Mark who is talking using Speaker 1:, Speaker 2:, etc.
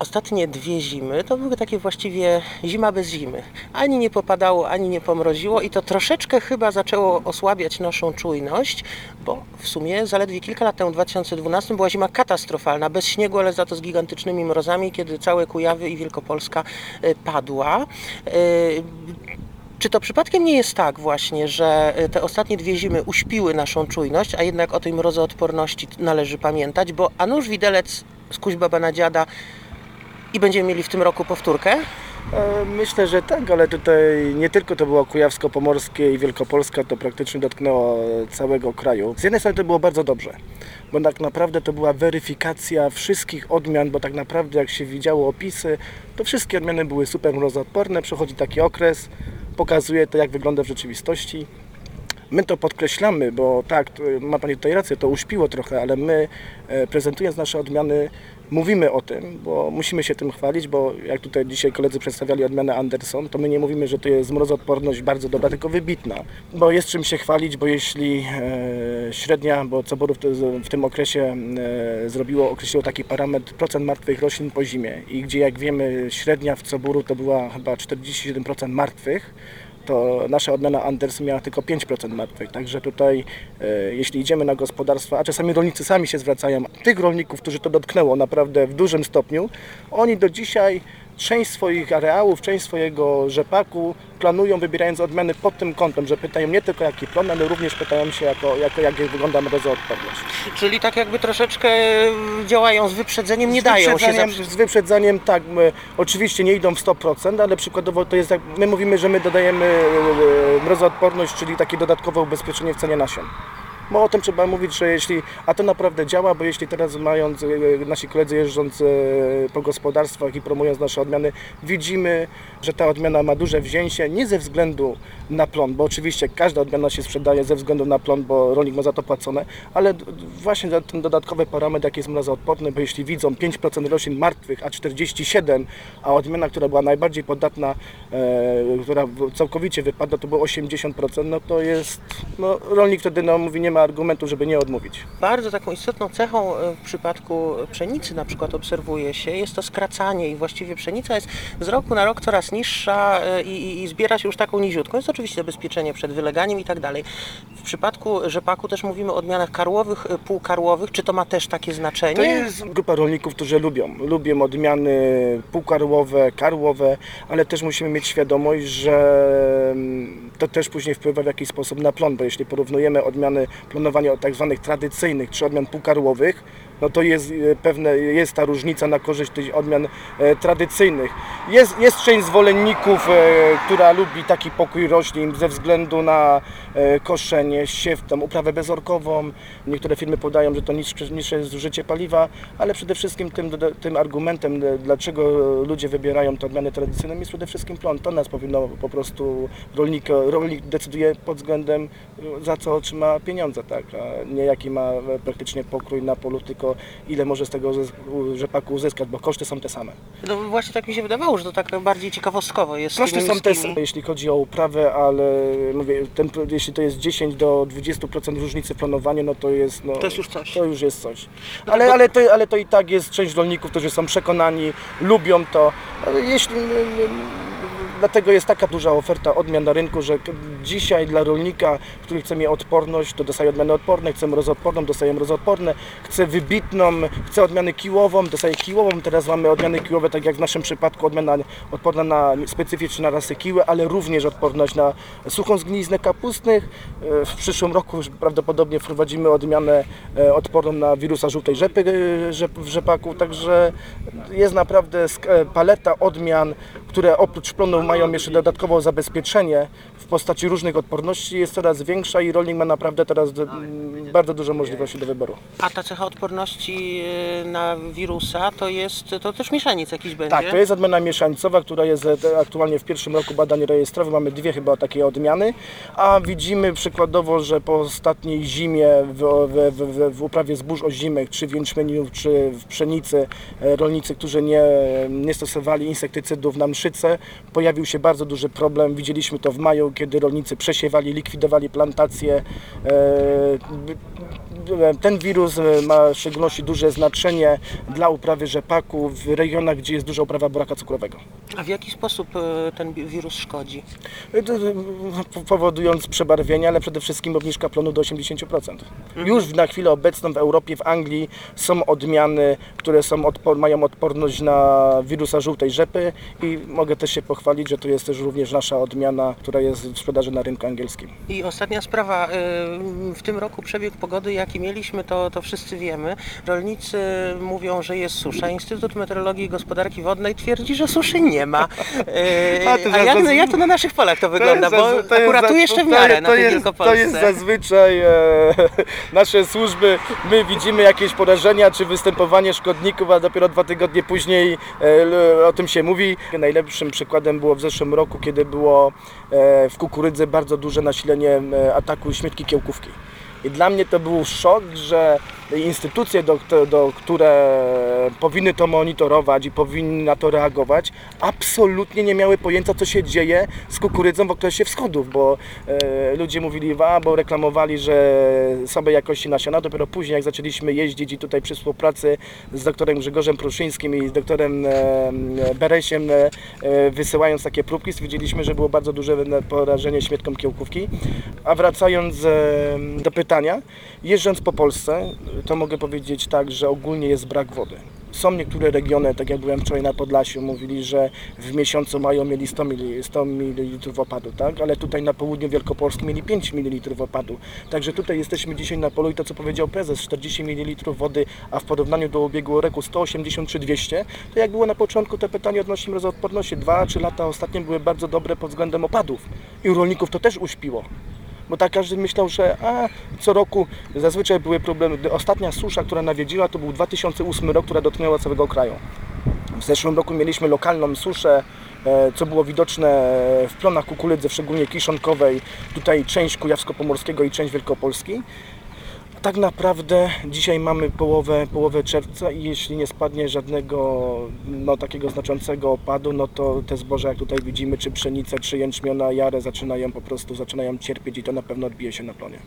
Speaker 1: Ostatnie dwie zimy to były takie właściwie zima bez zimy. Ani nie popadało, ani nie pomroziło i to troszeczkę chyba zaczęło osłabiać naszą czujność, bo w sumie zaledwie kilka lat temu, w 2012 była zima katastrofalna, bez śniegu, ale za to z gigantycznymi mrozami, kiedy całe Kujawy i Wielkopolska e, padła. E, Czy to przypadkiem nie jest tak właśnie, że e, te ostatnie dwie zimy uśpiły naszą czujność, a jednak o tej mrozoodporności należy pamiętać, bo a nuż widelec z kuźbaba na dziada i będziemy mieli w tym roku powtórkę?
Speaker 2: E, Myślę, że tak, ale tutaj nie tylko to było Kujawsko-Pomorskie i Wielkopolska, to praktycznie dotknęło całego kraju. Z jednej strony to było bardzo dobrze, bo tak naprawdę to była weryfikacja wszystkich odmian, bo tak naprawdę jak się widziało opisy, to wszystkie odmiany były super mrozoodporne, przychodzi taki okres, pokazuje to jak wygląda w rzeczywistości. My to podkreślamy, bo tak, ma Pani tutaj rację, to uśpiło trochę, ale my e, prezentując nasze odmiany mówimy o tym, bo musimy się tym chwalić, bo jak tutaj dzisiaj koledzy przedstawiali odmianę Anderson, to my nie mówimy, że to jest mrozoodporność bardzo dobra, tylko wybitna, bo jest czym się chwalić, bo jeśli e, średnia, bo Coborów w tym okresie e, zrobiło, określiło taki parametr procent martwych roślin po zimie i gdzie jak wiemy średnia w Coboru to była chyba 47% martwych, to nasza odmiana Anders miała tylko 5% martwych. Także tutaj, e, jeśli idziemy na gospodarstwa, a czasami rolnicy sami się zwracają, tych rolników, którzy to dotknęło naprawdę w dużym stopniu, oni do dzisiaj część swoich areałów, część swojego rzepaku planują, wybierając odmiany pod tym kątem, że pytają nie tylko jaki plon, ale również pytają się, jako, jako, jak wygląda mrozoodporność.
Speaker 1: Czyli tak jakby troszeczkę działają z wyprzedzeniem, nie
Speaker 2: z
Speaker 1: dają się
Speaker 2: wyprzedzeniem,
Speaker 1: zaprzeć.
Speaker 2: Z wyprzedzeniem tak, oczywiście nie idą w 100%, ale przykładowo to jest jak, my mówimy, że my dodajemy e, mrozoodporność, czyli takie dodatkowe ubezpieczenie w cenie nasion. Bo o tym trzeba mówić, że jeśli, a to naprawdę działa, bo jeśli teraz mając, e, nasi koledzy jeżdżąc e, po gospodarstwach i promując nasze odmiany, widzimy, że ta odmiana ma duże wzięcie, nie ze względu na plon, bo oczywiście każda odmiana się sprzedaje ze względu na plon, bo rolnik ma za to płacone, ale właśnie ten dodatkowy parametr, jaki jest mrozoodporny, bo jeśli widzą 5% roślin martwych, a 47, a odmiana, która była najbardziej podatna, e, która całkowicie wypadła, to było 80%, no to jest, no rolnik wtedy no, mówi, nie ma argumentu, żeby nie odmówić.
Speaker 1: Bardzo taką istotną cechą e, w przypadku pszenicy na przykład obserwuje się, jest to skracanie i właściwie pszenica jest z roku na rok coraz niższa e, i, i, i zbiera się już taką niziutką. Jest oczywiście zabezpieczenie przed wyleganiem i tak dalej. W przypadku rzepaku też mówimy o odmianach karłowych, e, półkarłowych. Czy to ma też takie znaczenie?
Speaker 2: To jest grupa rolników, którzy lubią. Lubią odmiany półkarłowe, karłowe, ale też musimy mieć świadomość, że mm, to też później wpływa w jakiś sposób na plon, bo jeśli porównujemy odmiany planowania tak zwanych tradycyjnych czy odmian półkarłowych, no to jest e, pewne, jest ta różnica na korzyść tych odmian e, tradycyjnych. Jest, jest część zwolenników, e, która lubi taki pokój roślin ze względu na koszenie, siew, tam uprawę bezorkową. Niektóre firmy podają, że to niższe, niższe zużycie paliwa, ale przede wszystkim tym, tym argumentem, dlaczego ludzie wybierają te odmiany tradycyjne, jest przede wszystkim plon. To nas powinno po prostu rolnik, rolnik decyduje pod względem za co otrzyma pieniądze, tak, a nie jaki ma praktycznie pokrój na polu, tylko ile może z tego rzepaku uzyskać, bo koszty są te same.
Speaker 1: No właśnie tak mi się wydawało, że to tak bardziej ciekawostkowo jest.
Speaker 2: Koszty są te same, jeśli chodzi o uprawę, ale mówię, ten, jeśli to jest 10 do 20% różnicy w planowaniu, no to jest, no,
Speaker 1: To jest już coś.
Speaker 2: To już jest coś.
Speaker 1: No
Speaker 2: Ale,
Speaker 1: bo-
Speaker 2: ale, to, ale to i tak jest część rolników, którzy są przekonani, lubią to. Jeśli, dlatego jest taka duża oferta odmian na rynku, że dzisiaj dla rolnika, który chce mieć odporność, to dostaje odmianę odporne, chce mrozoodporną, dostaje mrozoodporne, chce wybitną, chce odmianę kiłową, dostaje kiłową. Teraz mamy odmiany kiłowe, tak jak w naszym przypadku, odmiana odporna na specyficzne rasy kiły, ale również odporność na suchą zgniznę kapustnych. E, W przyszłym roku prawdopodobnie wprowadzimy odmianę e, odporną na wirusa żółtej rzepy e, w rzepaku, także jest naprawdę paleta odmian, które oprócz plonu mają jeszcze dodatkowo zabezpieczenie w postaci różnych odporności, jest coraz większa i rolnik ma naprawdę teraz d- m, bardzo dużo możliwości do wyboru.
Speaker 1: A ta cecha odporności e, na wirusa to jest, to też mieszaniec jakiś będzie?
Speaker 2: Tak, to jest odmiana mieszańcowa, która jest e, aktualnie w pierwszym roku badań rejestrowych. Mamy dwie chyba takie odmiany, a widzimy przykładowo, że po ostatniej zimie w, w, w, w uprawie zbóż ozimych, czy w jęczmieniu, czy w pszenicy, e, rolnicy, którzy nie, nie stosowali insektycydów na mszyce, pojawił się bardzo duży problem. Widzieliśmy to w maju, kiedy rolnicy przesiewali, likwidowali plantacje. E, ten wirus e, ma w szczególności duże znaczenie dla uprawy rzepaku w regionach, gdzie jest duża uprawa buraka cukrowego.
Speaker 1: A w jaki sposób e, ten wirus szkodzi?
Speaker 2: E, Powodując przebarwienia, ale przede wszystkim obniżka plonu do 80%. Już na chwilę obecną w Europie, w Anglii są odmiany, które są odpor, mają odporność na wirusa żółtej rzepy i mogę też się pochwalić, że to jest też również nasza odmiana, która jest w sprzedaży na rynku angielskim.
Speaker 1: I ostatnia sprawa, w tym roku przebieg pogody jaki mieliśmy, to, to wszyscy wiemy. Rolnicy mówią, że jest susza. Instytut Meteorologii i Gospodarki Wodnej twierdzi, że suszy nie ma.
Speaker 2: A to
Speaker 1: A jak, jak to na naszych polach to wygląda?
Speaker 2: To
Speaker 1: Bo
Speaker 2: to jest
Speaker 1: akurat tu jeszcze w
Speaker 2: to
Speaker 1: miarę
Speaker 2: jest-
Speaker 1: na
Speaker 2: to
Speaker 1: tej.
Speaker 2: To jest zazwyczaj e, nasze służby, my widzimy jakieś porażenia czy występowanie szkodników, a dopiero dwa tygodnie później e, o tym się mówi. Najlepszym przykładem było w zeszłym roku, kiedy było e, w kukurydzy bardzo duże nasilenie e, ataku śmietki kiełkówki. I dla mnie to był szok, że instytucje, do, do, które powinny to monitorować i powinny na to reagować, absolutnie nie miały pojęcia, co się dzieje z kukurydzą w okresie wschodów, bo e, ludzie mówili, a, bo reklamowali, że słabej jakości nasiona. Dopiero później, jak zaczęliśmy jeździć i tutaj przy współpracy z doktorem Grzegorzem Pruszyńskim i z doktorem e, Beresiem, e, e, wysyłając takie próbki, stwierdziliśmy, że było bardzo duże porażenie śmietką kiełkówki. A wracając e, do pytania, jeżdżąc po Polsce, to mogę powiedzieć tak, że ogólnie jest brak wody. Są niektóre regiony, tak jak byłem wczoraj na Podlasiu, mówili, że w miesiącu mają mieli 100 ml, 100 ml opadu, tak? ale tutaj na południu Wielkopolskim mieli 5 ml opadu. Także tutaj jesteśmy dzisiaj na polu i to co powiedział prezes, 40 ml wody, a w porównaniu do ubiegłego roku 180 czy 200, to jak było na początku te pytanie odnośnie mrozoodporności, 2-3 lata ostatnie były bardzo dobre pod względem opadów i u rolników to też uśpiło. Bo tak każdy myślał, że a, co roku zazwyczaj były problemy. Ostatnia susza, która nawiedziła, to był 2008 rok, która dotknęła całego kraju. W zeszłym roku mieliśmy lokalną suszę, e, co było widoczne w plonach kukurydzy, szczególnie kiszonkowej, tutaj część Kujawsko-Pomorskiego i część Wielkopolski. Tak naprawdę dzisiaj mamy połowę, połowę czerwca i jeśli nie spadnie żadnego no, takiego znaczącego opadu, no to te zboża jak tutaj widzimy, czy pszenicę, czy jęczmiona, jarę zaczynają po prostu zaczynają cierpieć i to na pewno odbije się na plonie.